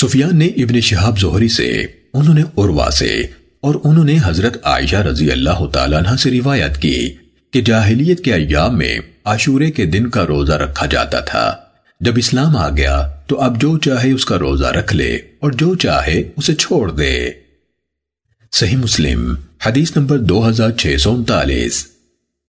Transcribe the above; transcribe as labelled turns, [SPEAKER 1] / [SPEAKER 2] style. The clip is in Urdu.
[SPEAKER 1] سفیان نے ابن شہاب زہری سے، انہوں نے عروا سے، اور انہوں نے حضرت عائشہ رضی اللہ تعالیٰ عنہ سے روایت کی کہ جاہلیت کے ایام میں عاشورے کے دن کا روزہ رکھا جاتا تھا۔ جب اسلام آ گیا تو اب جو چاہے اس کا روزہ رکھ لے اور جو چاہے اسے چھوڑ دے۔ صحیح مسلم، حدیث نمبر دو ہزار چھ سو انتالیس۔